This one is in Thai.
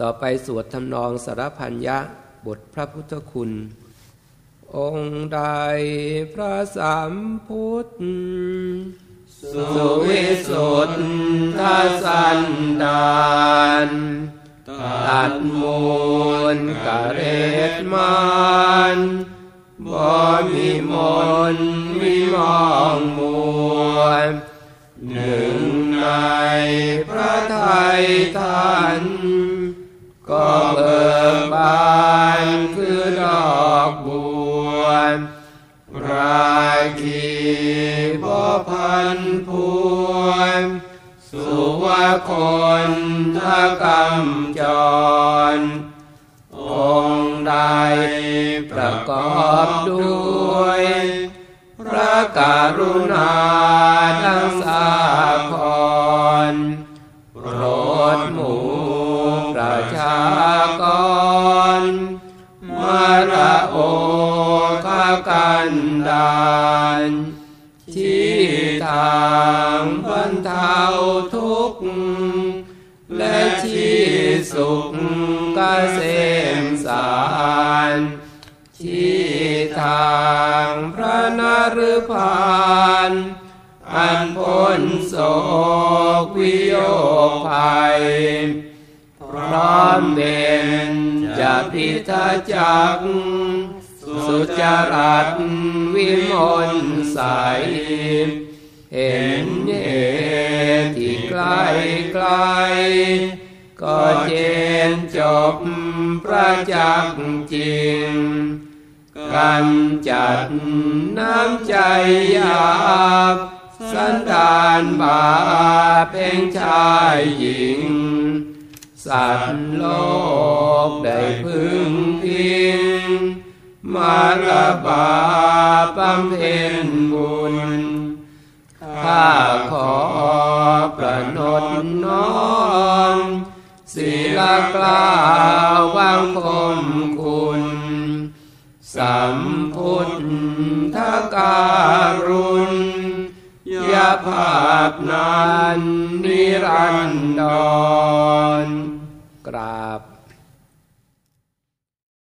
ต่อไปสวดทำนองสารพันยะบทพระพุทธคุณ องค์ใดพระสามพุทธ สุวิสุทธสันดานตัดมูลกะเรตมันบ่มีมนมีมองมวลหนึ่งในพระไทยท่าน ก็เบิกบานคือดอกบัวราคีบ่พันพวงสุวคนทกรรมจร องค์ใดประกอบด้วย พระกรุณาทั้งสาครโปรดหมู่ ชากรมารโอคากันดานที่ทางบรรเทาทุกข์และที่สุขกเกษมสารที่ทางพระนรพานอันพ้นโศกวิโยภัย พร้อมเป็นจะพิทาจักสุจรัตวิมลใสเห็นเหตที่ใกล้ไกลก็เจนจบประจักษ์จริงกันจัดน้ำใจหยาบ สันดานบาเพ่งชายหญิง สัตว์โลกได้พึ่งพิงมาระบาบำเพ็ญบุญข้าขอประนดน้อมศีลกล่าววังคมคุณสัมพุทธการุณยาภาพนานนิรันดร